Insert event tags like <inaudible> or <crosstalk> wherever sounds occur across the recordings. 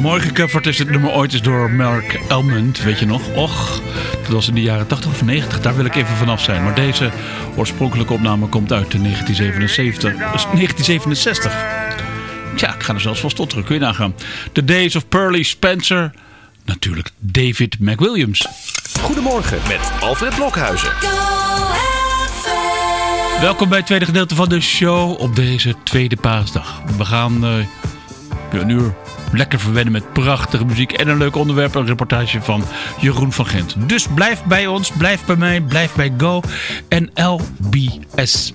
Mooi gecoverd is het nummer ooit eens door Mark Elmond, weet je nog? Och, dat was in de jaren 80 of 90, daar wil ik even vanaf zijn. Maar deze oorspronkelijke opname komt uit in 1977. Dus 1967. Tja, ik ga er zelfs van tot terug, kun je nagaan. The Days of Pearly Spencer. Natuurlijk David McWilliams. Goedemorgen met Alfred Blokhuizen. Welkom bij het tweede gedeelte van de show op deze tweede paasdag. We gaan eh, een uur lekker verwennen met prachtige muziek en een leuk onderwerp. Een reportage van Jeroen van Gent. Dus blijf bij ons, blijf bij mij, blijf bij Go en LBS.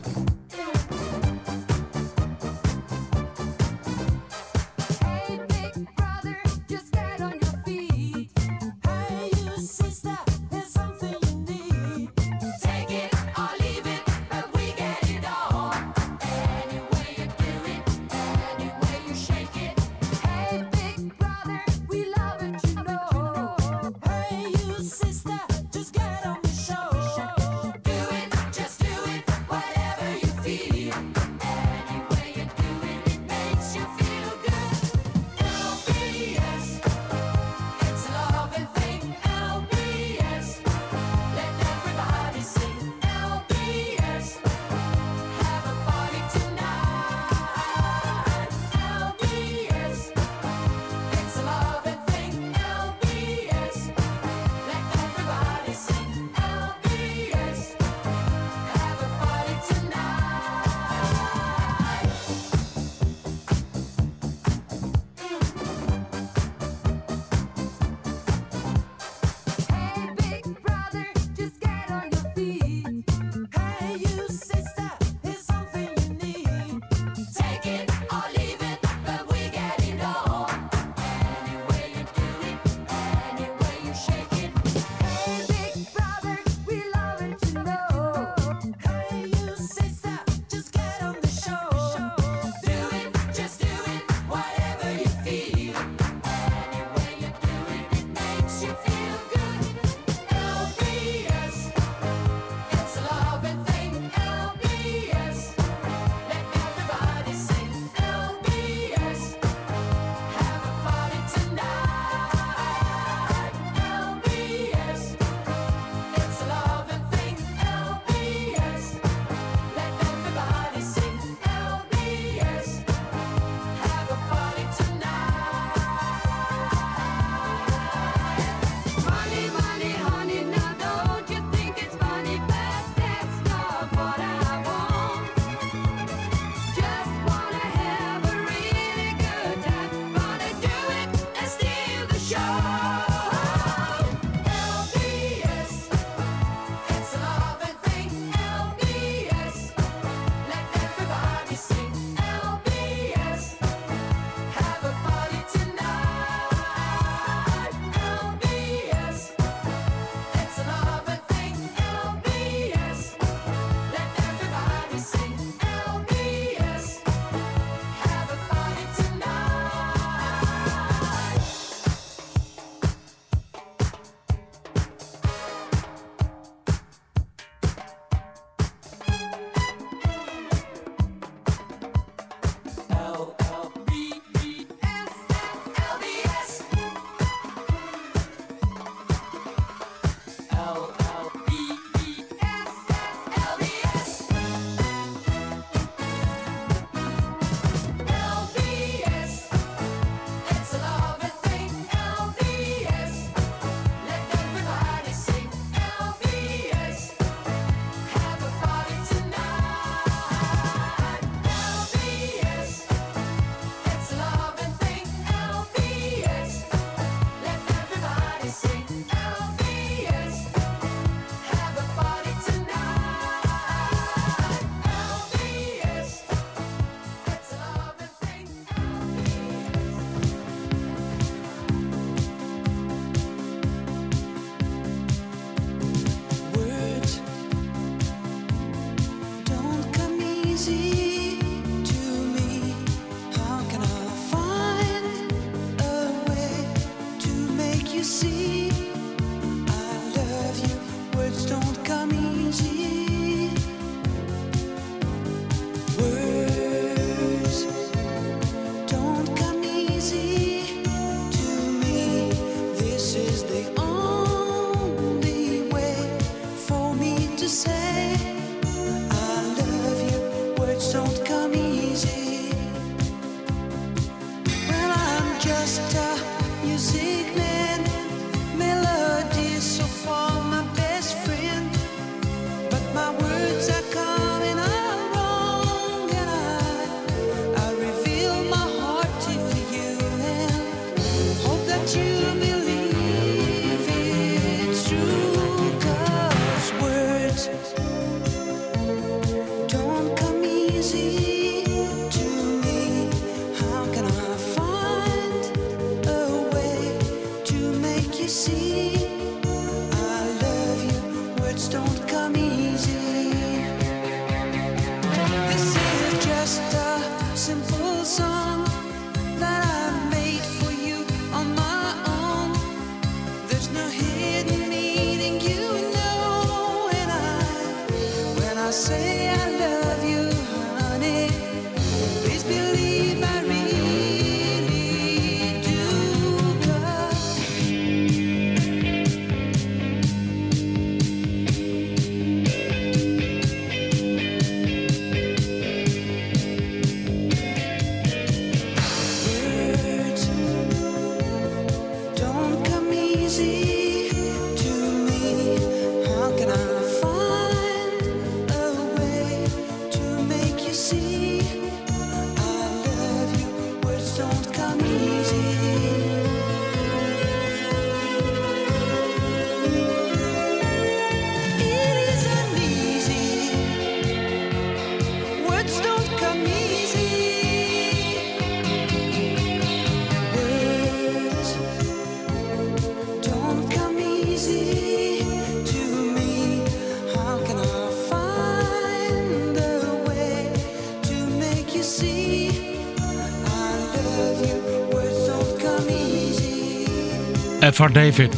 Edward David.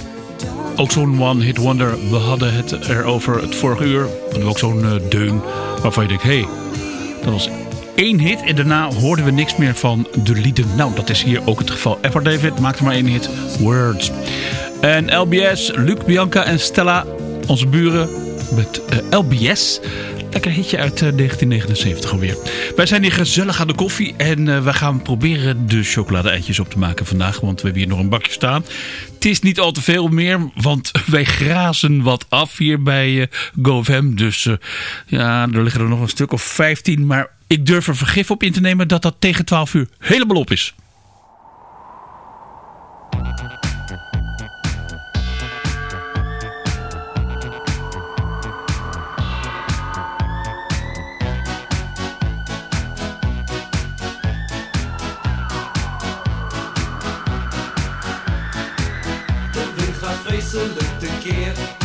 Ook zo'n one-hit wonder. We hadden het erover het vorige uur. We ook zo'n eh, deun waarvan je denkt... hé, hey, dat was één hit en daarna hoorden we niks meer van de lieden. Nou, dat is hier ook het geval. Edward David maakte maar één hit. Words. En LBS, Luc, Bianca en Stella, onze buren met eh, LBS... Lekker hitje uit eh, 1979 alweer. Wij zijn hier gezellig aan de koffie en eh, we gaan proberen de chocolade-eitjes op te maken vandaag. Want we hebben hier nog een bakje staan. Het is niet al te veel meer, want <laughs> wij grazen wat af hier bij eh, GoFM. Dus eh, ja, er liggen er nog een stuk of 15. Maar ik durf er vergif op in te nemen dat dat tegen 12 uur helemaal op is. give.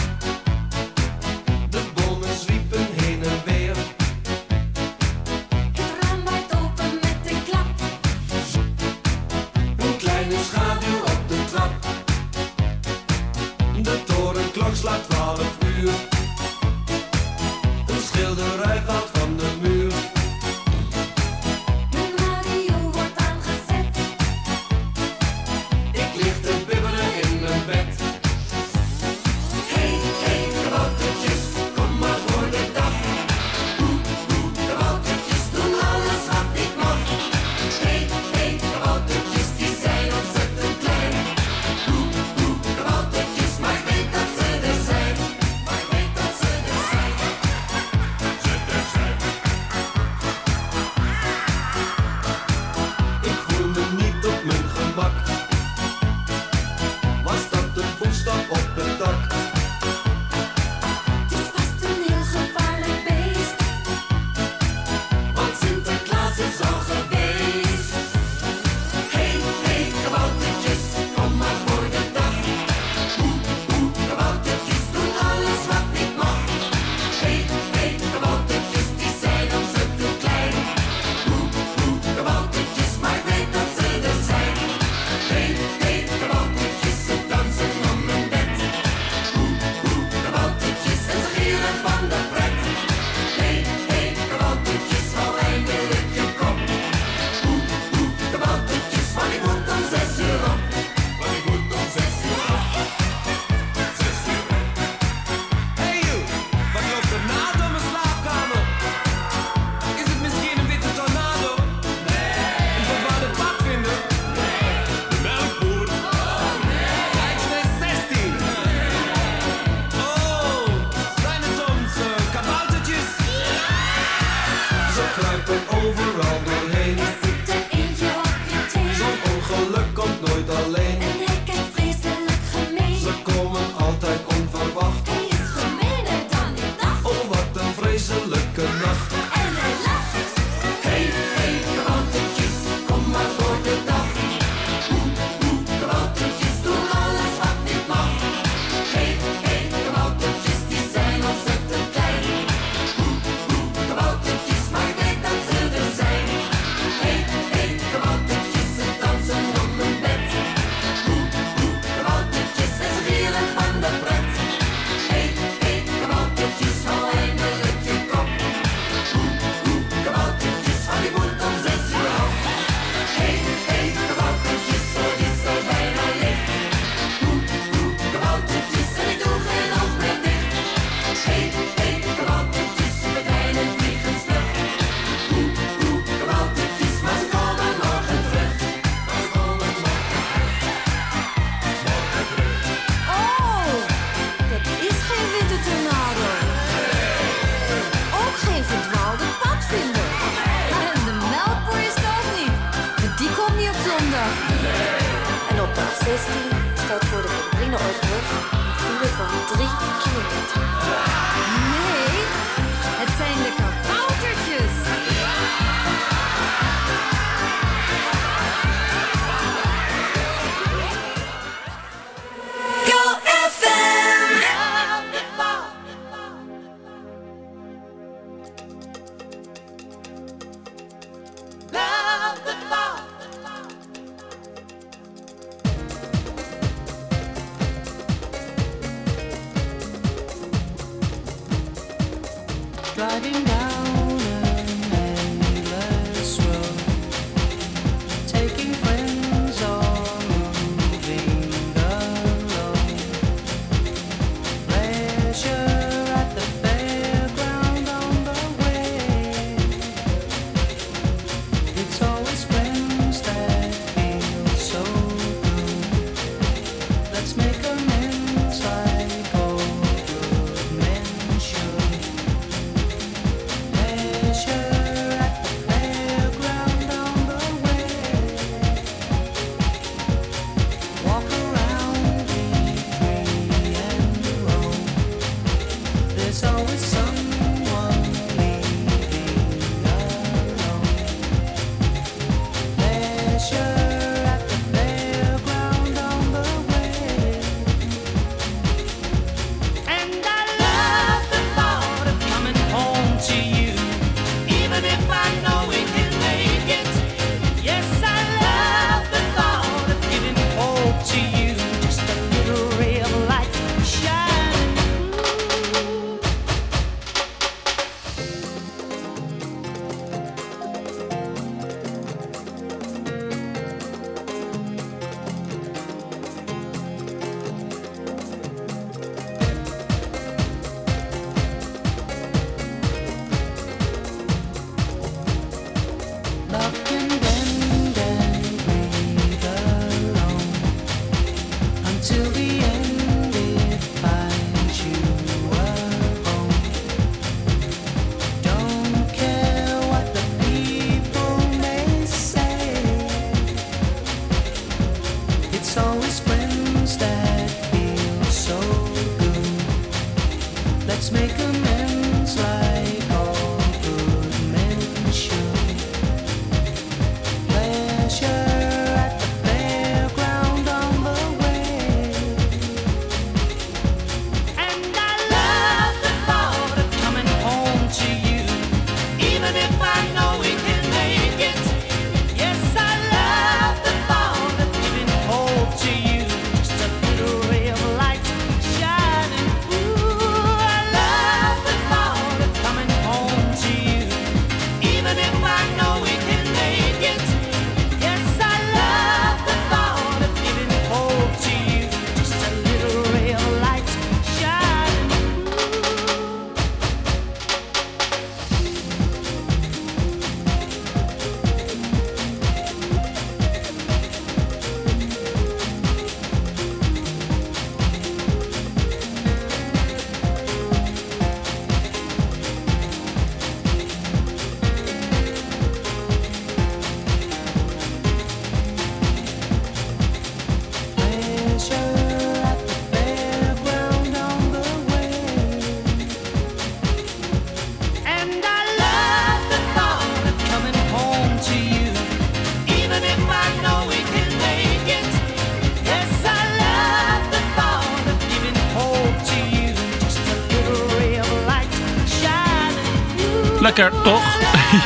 Toch? <laughs>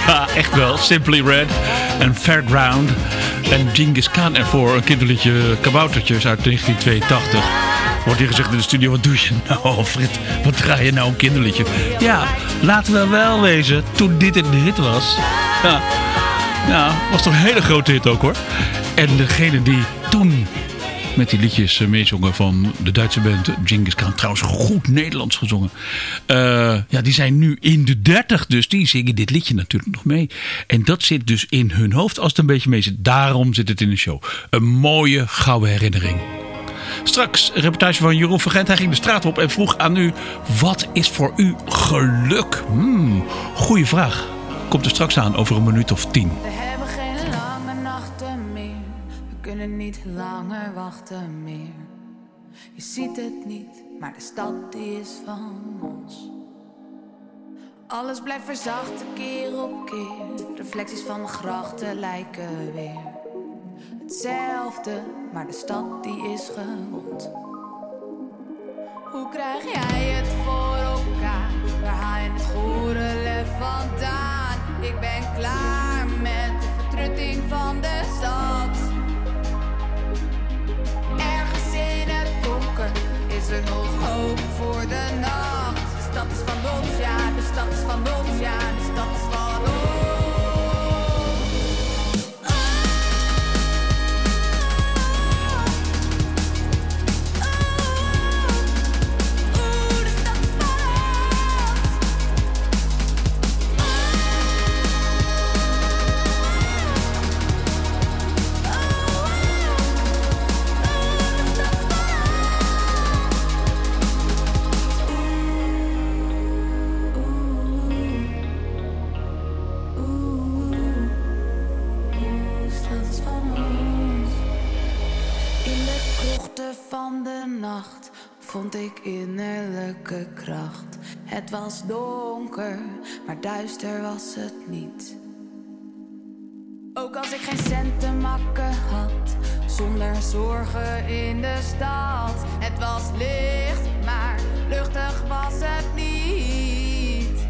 Ja, echt wel. Simply Red en Fairground. En Genghis Khan ervoor. Een kinderliedje Kaboutertjes uit 1982. Wordt hier gezegd in de studio, wat doe je nou Alfred? Wat draai je nou een kinderliedje? Ja, laten we wel wezen, toen dit een hit was. Ja, ja was toch een hele grote hit ook hoor. En degene die toen met die liedjes eh, meezongen van de Duitse band Genghis Khan. Trouwens goed Nederlands gezongen. Eh, ja, die zijn nu in de dertig, dus die zingen dit liedje natuurlijk nog mee. En dat zit dus in hun hoofd als het een beetje mee zit. Daarom zit het in de show. Een mooie gouden herinnering. Straks een reportage van Jeroen Vergent. Hij ging de straat op en vroeg aan u... Wat is voor u geluk? Hmm, goeie vraag. Komt er straks aan over een minuut of tien. Kunnen niet langer wachten meer. Je ziet het niet, maar de stad die is van ons. Alles blijft verzachten keer op keer. Reflecties van de grachten lijken weer hetzelfde, maar de stad die is gewond. Hoe krijg jij het voor elkaar? Waar haal je het goede lef vandaan? Ik ben klaar met de vertrutting van de stad. Is er nog hoop voor de nacht. De stad is van ons, ja, de stad is van ons, ja, de stad is van ons. Vond ik innerlijke kracht. Het was donker, maar duister was het niet. Ook als ik geen cent te makken had, zonder zorgen in de stad. Het was licht, maar luchtig was het niet.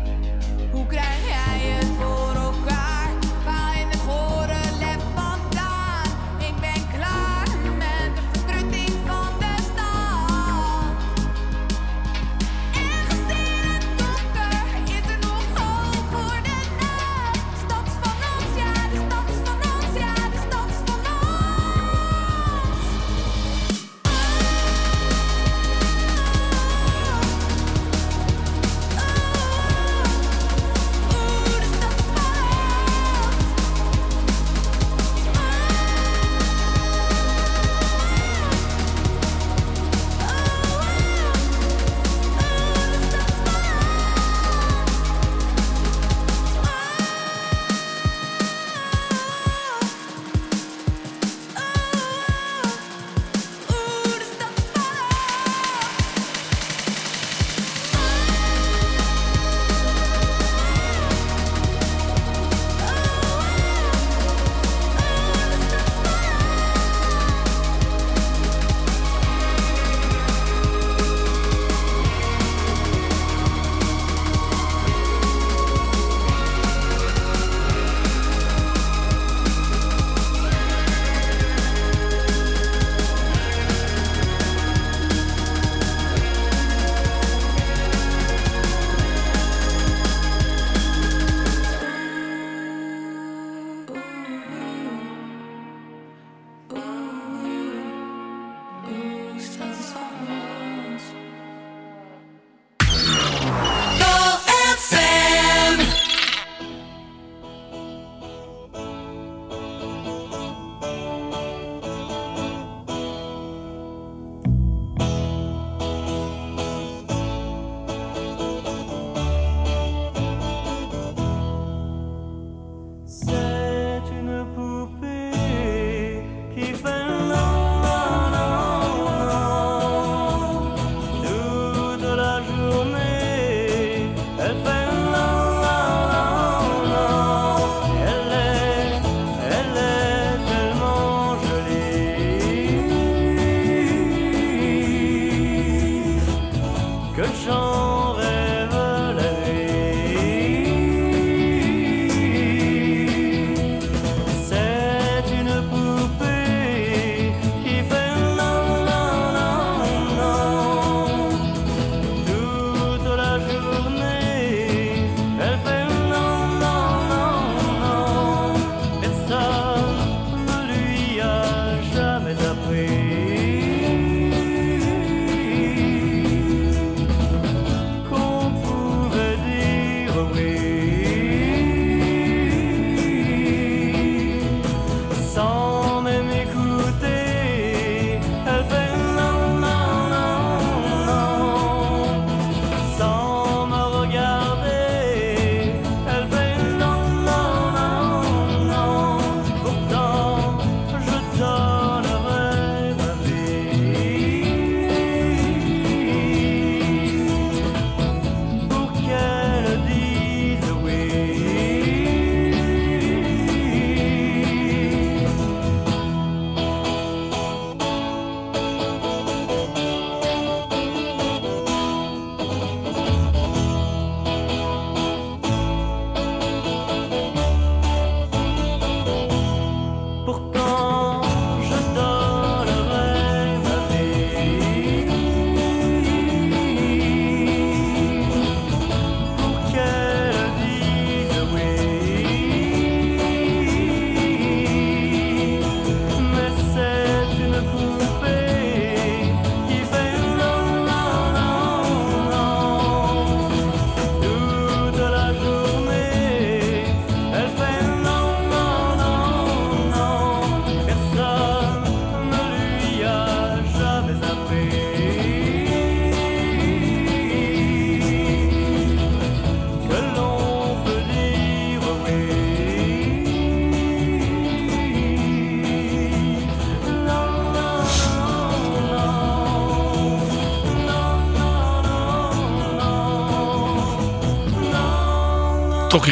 Hoe krijg jij het voor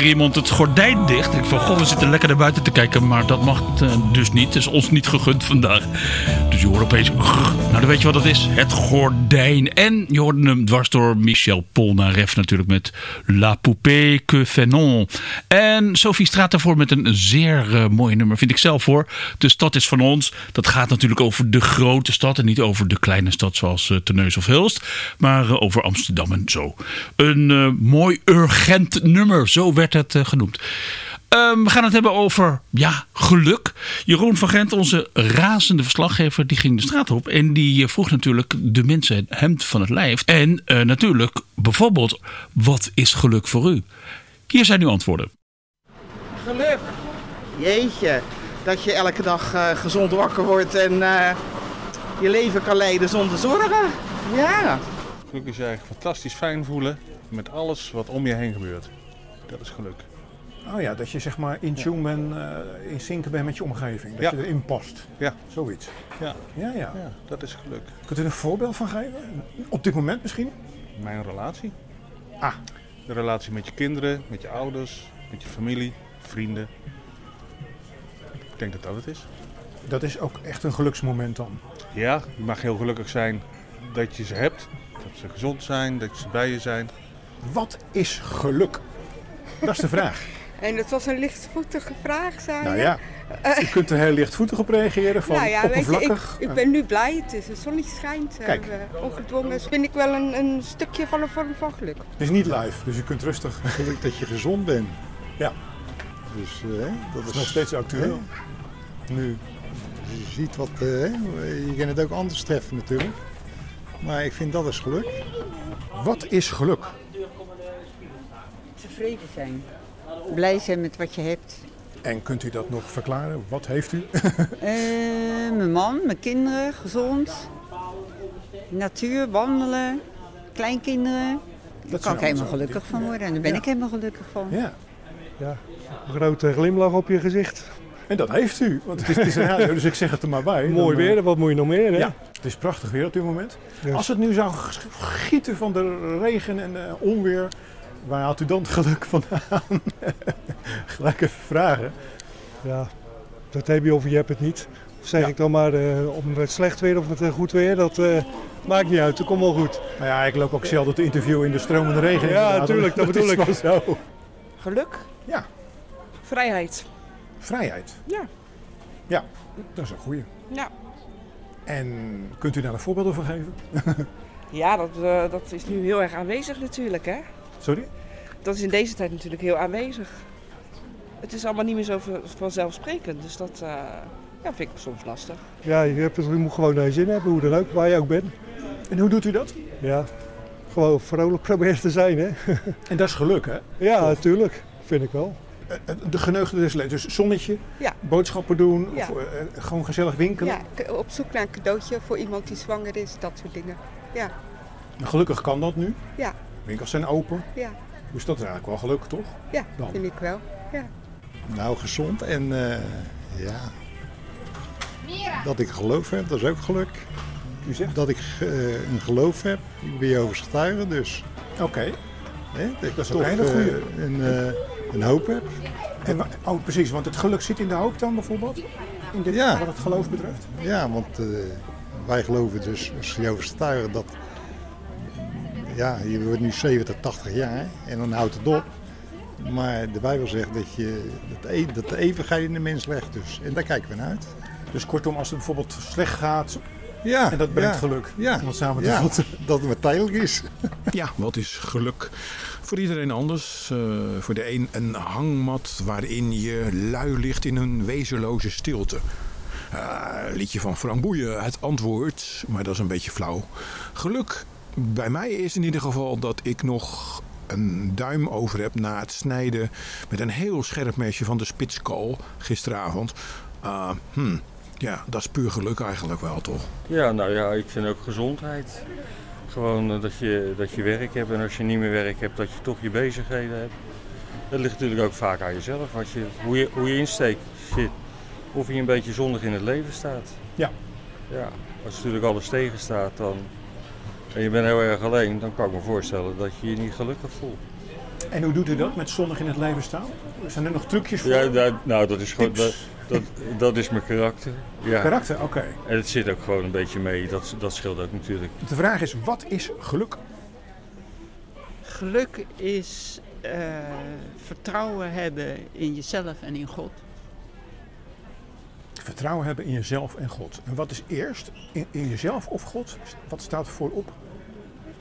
iemand het gordijn dicht. Ik van, goh, we zitten lekker naar buiten te kijken. Maar dat mag eh, dus niet. Het is ons niet gegund vandaag. Dus je hoort opeens... Nou, dan weet je wat dat is. Het gordijn. En je hoorde hem dwars door Michel Polnareff natuurlijk met La Poupée que Fenon. En Sophie Straat daarvoor met een zeer eh, mooi nummer, vind ik zelf hoor. De stad is van ons. Dat gaat natuurlijk over de grote stad en niet over de kleine stad zoals uh, of Hulst. Maar over Amsterdam en zo. Een mooi urgent nummer, zo werd het uh, genoemd. Um, we gaan het hebben over ja, geluk. Jeroen van Gent, onze razende verslaggever, die ging de straat op. En die vroeg natuurlijk de mensen het hemd van het lijf. En uh, natuurlijk bijvoorbeeld, wat is geluk voor u? Hier zijn uw antwoorden. Geluk. Jeetje, dat je elke dag uh, gezond wakker wordt en uh, je leven kan leiden zonder zorgen. Ja. Geluk is eigenlijk fantastisch fijn voelen met alles wat om je heen gebeurt. Dat is geluk. Oh ja, dat je zeg maar in tune bent, uh, in sync bent met je omgeving. Dat je erin past. Ja. Zoiets. Ja. Ja, ja. ja, dat is geluk. Kunt u een voorbeeld van geven? Op dit moment misschien? Mijn relatie. Ah. De relatie met je kinderen, met je ouders, met je familie, vrienden. Ik denk dat dat het is. Dat is ook echt een geluksmoment dan. Ja, je mag heel gelukkig zijn dat je ze hebt. Dat ze gezond zijn, dat ze bij je zijn. Wat is geluk? Dat is de vraag. En het was een lichtvoetige vraag, zei Nou je? ja, u kunt er heel lichtvoetig op reageren, van nou ja, weet je, oppervlakkig. ik, ik ben nu blij. Het, is, het zonnetje schijnt. eh, Kijk. ongedwongen. Dat vind ik wel een, een stukje van een vorm van geluk. Het is niet live, dus u kunt rustig. Geluk dat je gezond bent. Ja. Dus eh, dat Dat is nog steeds actueel. Nu, je ziet wat, eh, hè, je kan het ook anders treffen natuurlijk. Maar ik vind dat is geluk. Wat is geluk? Tevreden zijn. Blij zijn met wat je hebt. En kunt u dat nog verklaren? Wat heeft u? Eh, mijn man, mijn kinderen, gezond. Natuur, wandelen, kleinkinderen. Daar kan ik helemaal gelukkig van worden. En daar ben Ja. ik helemaal gelukkig van. Ja. Ja, een grote glimlach op je gezicht. En dat heeft u, want het is, het is een radio, dus ik zeg het er maar bij. Mooi Dan, eh, weer, wat moet je nog meer, hè? Ja, het is prachtig weer op dit moment. Ja. Als het nu zou gieten van de regen en eh, onweer, waar haalt u dan het geluk vandaan? <laughs> Gelijk even vragen. Ja, dat heb je of je hebt het niet. Of zeg ik dan maar, eh, of met slecht weer of met eh, goed weer, dat eh, maakt niet uit, dat komt wel goed. Nou ja, ik loop ook zelden te interviewen in de stromende regen. Ja, inderdaad. tuurlijk, dat bedoel is ik. wel zo. Geluk? Ja. Vrijheid. Vrijheid. Ja. Ja, dat is een goeie. Ja. En kunt u daar een voorbeeld over geven? <laughs> Ja, dat, eh, dat is nu heel erg aanwezig natuurlijk, hè? Sorry? Dat is in deze tijd natuurlijk heel aanwezig. Het is allemaal niet meer zo vanzelfsprekend, dus dat eh, ja, vind ik soms lastig. Ja, je, hebt het, je moet gewoon naar je zin hebben, hoe dan ook, waar je ook bent. En hoe doet u dat? Ja, gewoon vrolijk proberen te zijn, hè? <laughs> En dat is geluk, hè? Ja, natuurlijk, vind ik wel. Eh, De geneugde des levens. Dus zonnetje, Ja. boodschappen doen, Ja. of, eh, gewoon gezellig winkelen. Ja, op zoek naar een cadeautje voor iemand die zwanger is, dat soort dingen. Ja, Gelukkig kan dat nu. ja, Winkels zijn open. ja, Dus dat is eigenlijk wel geluk, toch? ja, Dan. vind ik wel. Ja. Nou, gezond en eh, ja. Dat ik geloof heb, dat is ook geluk. U zegt? Dat ik eh, een geloof heb, ik ben je over getuige, dus. Oké. Hè, dat ik Dat is toch ook een hele eh, goeie. een, eh, een hoop heb. En oh, precies, want het geluk zit in de hoop dan bijvoorbeeld? In dit, Ja. Wat het geloof betreft? Ja, want eh, wij geloven dus als Jehovah's getuigen dat. Ja, je wordt nu 70, 80 jaar en dan houdt het op. Maar de Bijbel zegt dat, je, dat, e- dat de eeuwigheid in de mens legt. Dus. En daar kijken we naar uit. Dus kortom, als het bijvoorbeeld slecht gaat Ja, en dat brengt ja, geluk. Ja, Om het samen te ja, vatten. dat het maar tijdelijk is. <laughs> Ja, wat is geluk? Voor iedereen anders. Eh, voor de een een hangmat waarin je lui ligt in een wezenloze stilte. Eh, liedje van Frank Boeien, het antwoord, maar dat is een beetje flauw. Geluk bij mij is in ieder geval dat ik nog een duim over heb na het snijden met een heel scherp mesje van de spitskool gisteravond. Eh, hm, ja, dat is puur geluk eigenlijk wel, toch? Ja, nou ja, ik vind ook gezondheid. Gewoon eh, dat je, dat je werk hebt en als je niet meer werk hebt, dat je toch je bezigheden hebt. Dat ligt natuurlijk ook vaak aan jezelf, wat je, hoe, je, hoe je insteekt. Shit. Of je een beetje zondig in het leven staat. Ja. Ja, als natuurlijk alles tegenstaat dan, en je bent heel erg alleen, dan kan ik me voorstellen dat je je niet gelukkig voelt. En hoe doet u dat met zonnig in het leven staan? Zijn er nog trucjes voor? Ja, dat, nou, dat is gewoon. Dat, dat is mijn karakter. Ja. Karakter, oké. En het zit ook gewoon een beetje mee. Dat, dat scheelt ook natuurlijk. De vraag is, wat is geluk? Geluk is eh, vertrouwen hebben in jezelf en in God. Vertrouwen hebben in jezelf en God. En wat is eerst? In, in jezelf of God? Wat staat voorop?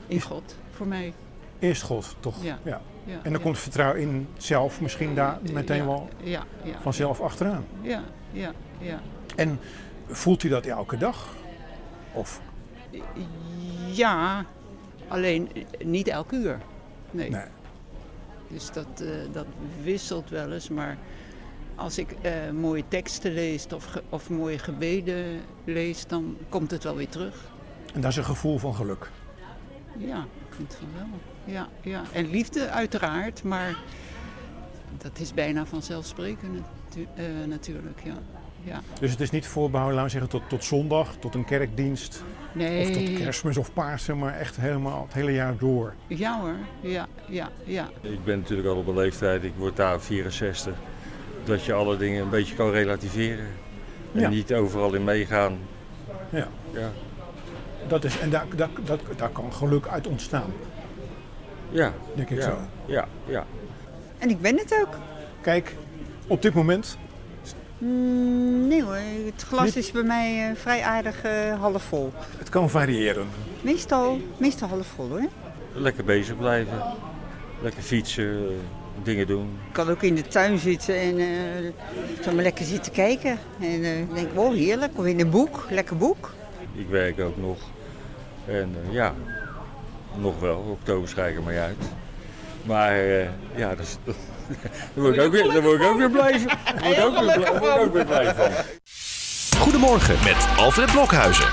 In God, voor mij. Eerst God, toch? Ja. Ja, en dan ja. komt vertrouwen in zelf misschien daar meteen wel ja, ja, vanzelf achteraan. Ja, ja, ja. En voelt u dat elke dag? Of Ja, alleen niet elk uur. Nee. Nee. Dus dat, eh, dat wisselt wel eens, maar als ik eh, mooie teksten lees of, ge- of mooie gebeden lees, dan komt het wel weer terug. En dat is een gevoel van geluk. Ja, ik vind van wel. Ja, ja. En liefde uiteraard, maar dat is bijna vanzelfsprekend natu- eh, natuurlijk. Ja. Ja. Dus het is niet voorbehouden, laten we zeggen, tot, tot zondag, tot een kerkdienst. Nee. Of tot kerstmis of Pasen, maar echt helemaal het hele jaar door. ja hoor, ja, ja, ja. Ik ben natuurlijk al op een leeftijd, ik word daar 64. Dat je alle dingen een beetje kan relativeren. En Ja. niet overal in meegaan. Ja. Ja. Dat is, en daar, daar, dat, daar kan geluk uit ontstaan. Ja. Denk ik ja. zo. Ja, ja. En ik ben het ook. Kijk, op dit moment Mm, nee hoor, het glas Niet- is bij mij eh, vrij aardig eh, half vol. Het kan variëren. Meestal, meestal half vol hoor. Lekker bezig blijven. Lekker fietsen, dingen doen. Ik kan ook in de tuin zitten en eh zo maar lekker zitten kijken. En eh denk, oh heerlijk, of in een boek, lekker boek. Ik werk ook nog. En eh, ja, nog wel. Oktober schrijf ik er maar uit. Maar eh, ja, dat is- <laughs> daar word ik ook weer, daar word ik ook weer blij van. Daar word ik ook weer blij- daar word ik ook weer blij van. Goedemorgen met Alfred Blokhuizen.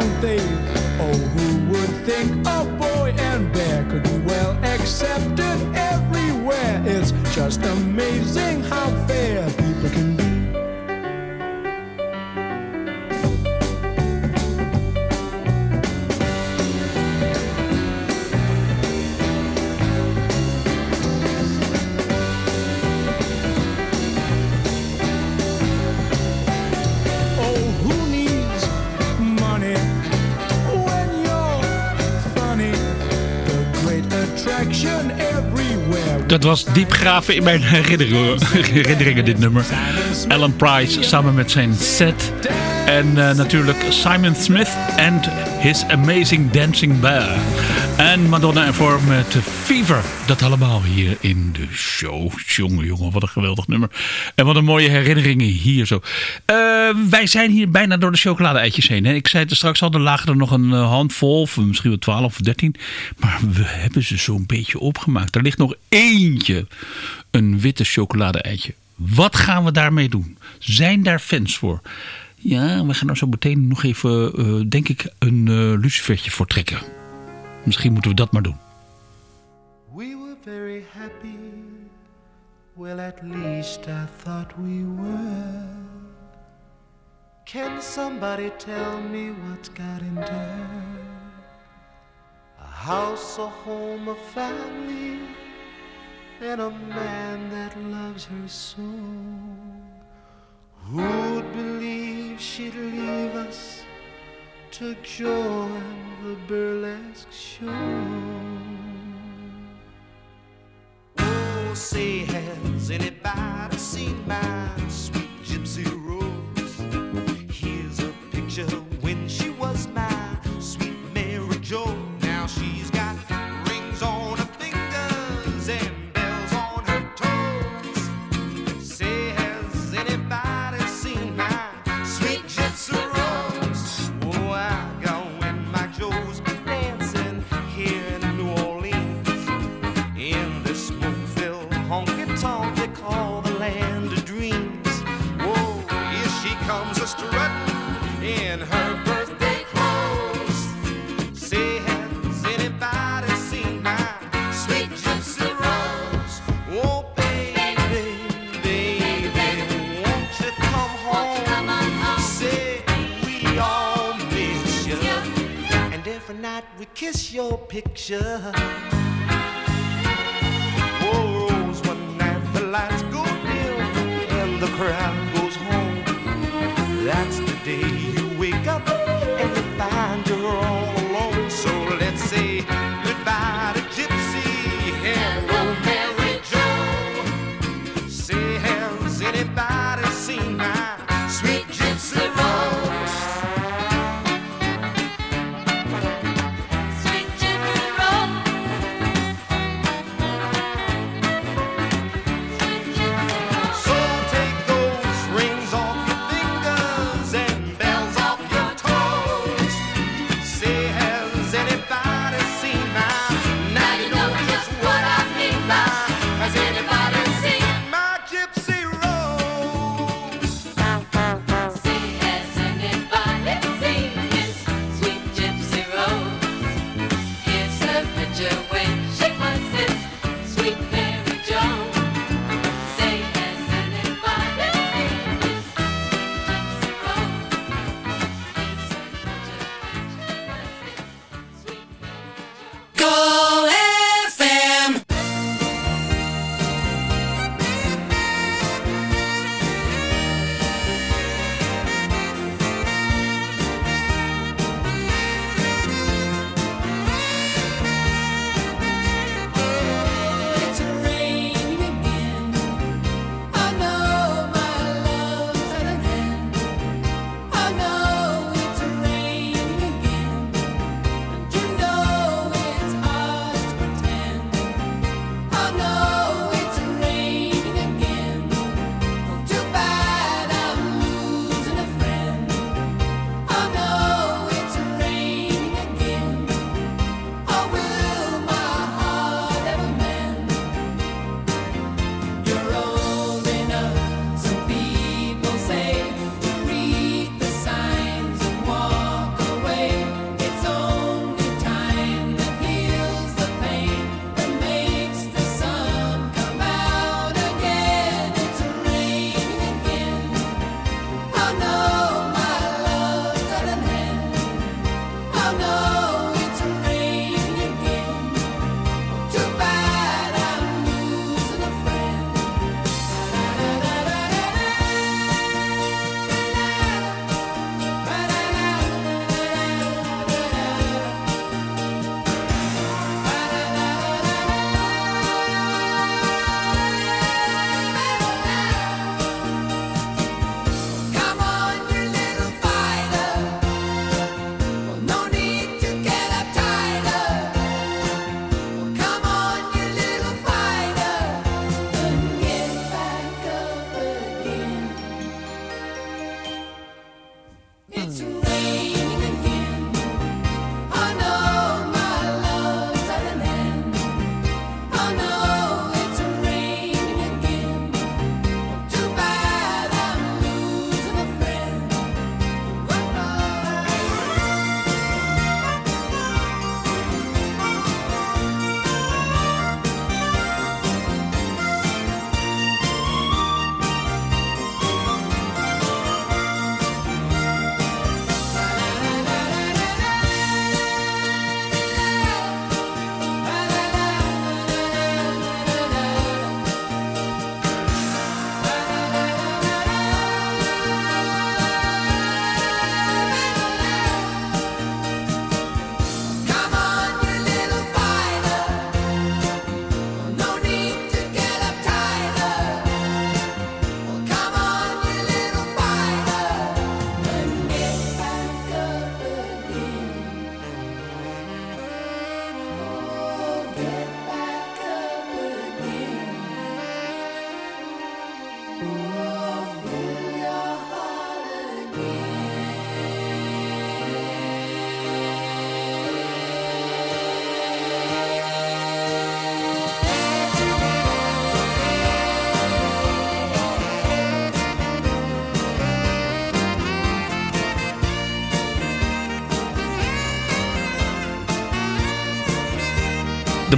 Don't they? Oh, who would think a boy and bear could be well accepted everywhere? It's just amazing Dat was diep graven in mijn <laughs> herinneringen, dit nummer. Alan Price samen met zijn set. En eh, natuurlijk Simon Smith and His Amazing Dancing Bear. En Madonna ervoor met Fever. Dat allemaal hier in de show. Jongen, jongen, wat een geweldig nummer. En wat een mooie herinneringen hier zo. Eh, wij zijn hier bijna door de chocolade-eitjes heen. Hè? Ik zei het straks al, er lagen er nog een eh, handvol. Misschien wel 12 of 13. Maar we hebben ze zo'n beetje opgemaakt. Er ligt nog eentje. Een witte chocolade-eitje. Wat gaan we daarmee doen? Zijn daar fans voor? Ja, we gaan er zo meteen nog even, eh, denk ik, een eh lucifertje voor trekken. Misschien moeten we dat maar doen. We were very happy. Well, at least I thought we were. Can somebody tell me what's got into her? A house, a home, a family, and a man that loves her so. Who'd believe she'd leave us to join the burlesque show? Oh, say,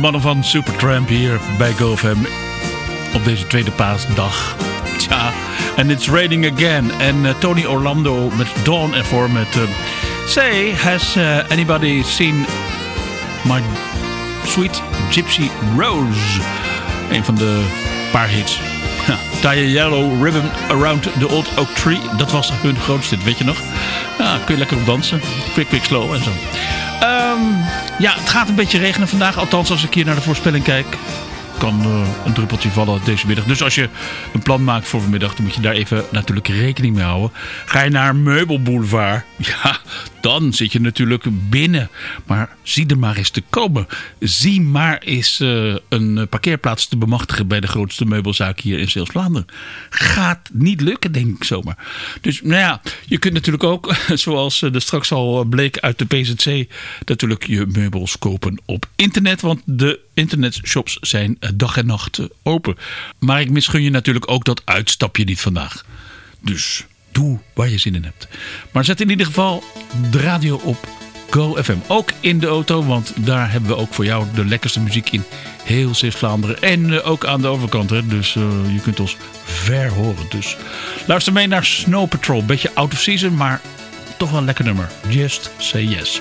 mannen van Supertramp hier bij GoFam op deze tweede paasdag. Tja, en it's raining again. En eh, Tony Orlando met Dawn ervoor met... eh, Say, has eh, anybody seen my sweet Gypsy Rose? Een van de paar hits. Tie a Yellow Ribbon Around the Old Oak Tree. Dat was hun grootste weet je nog? Ja, kun je lekker op dansen. Quick, quick, slow en zo. Ehm, ja, het gaat een beetje regenen vandaag. Althans, als ik hier naar de voorspelling kijk kan eh, een druppeltje vallen deze middag. Dus als je een plan maakt voor vanmiddag, dan moet je daar even natuurlijk rekening mee houden. Ga je naar Meubelboulevard, <laughs> ja, dan zit je natuurlijk binnen. Maar zie er maar eens te komen. Zie maar eens eh, een parkeerplaats te bemachtigen bij de grootste meubelzaak hier in Zeeuws-Vlaanderen. Gaat niet lukken, denk ik zomaar. Dus nou ja, je kunt natuurlijk ook, <laughs> zoals er straks al bleek uit de PZC, natuurlijk je meubels kopen op internet. Want de internetshops zijn eh, dag en nacht eh, open. Maar ik misgun je natuurlijk ook dat uitstapje niet vandaag. Dus doe waar je zin in hebt. Maar zet in ieder geval de radio op Go FM. Ook in de auto, want daar hebben we ook voor jou de lekkerste muziek in heel Zeeuws-Vlaanderen. En eh, ook aan de overkant, hè. dus je kunt ons ver horen. Dus luister mee naar Snow Patrol. Beetje out of season, maar toch wel een lekker nummer. Just say yes.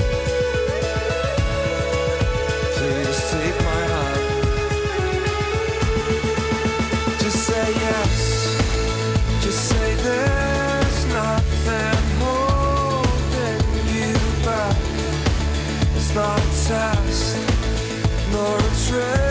strength.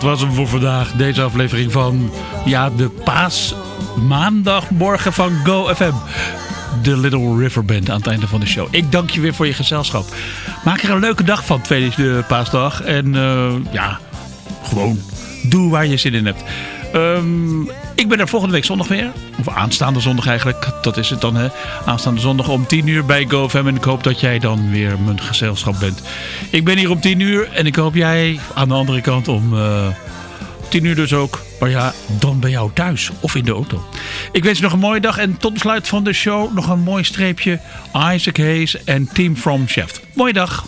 Dat was hem voor vandaag. Deze aflevering van ja, de paasmaandagmorgen van Go FM. De Little River Band aan het einde van de show. Ik dank je weer voor je gezelschap. Maak er een leuke dag van, tweede paasdag. En eh, ja, gewoon doe waar je zin in hebt. Ehm, ik ben er volgende week zondag weer. Of aanstaande zondag eigenlijk. Dat is het dan hè. Aanstaande zondag om 10 uur bij GoFam. En ik hoop dat jij dan weer mijn gezelschap bent. Ik ben hier om 10 uur. En ik hoop jij aan de andere kant om eh 10 uur dus ook. Maar ja, dan bij jou thuis of in de auto. Ik wens je nog een mooie dag. En tot besluit van de show nog een mooi streepje. Isaac Hayes en Team From Chef. Mooie dag.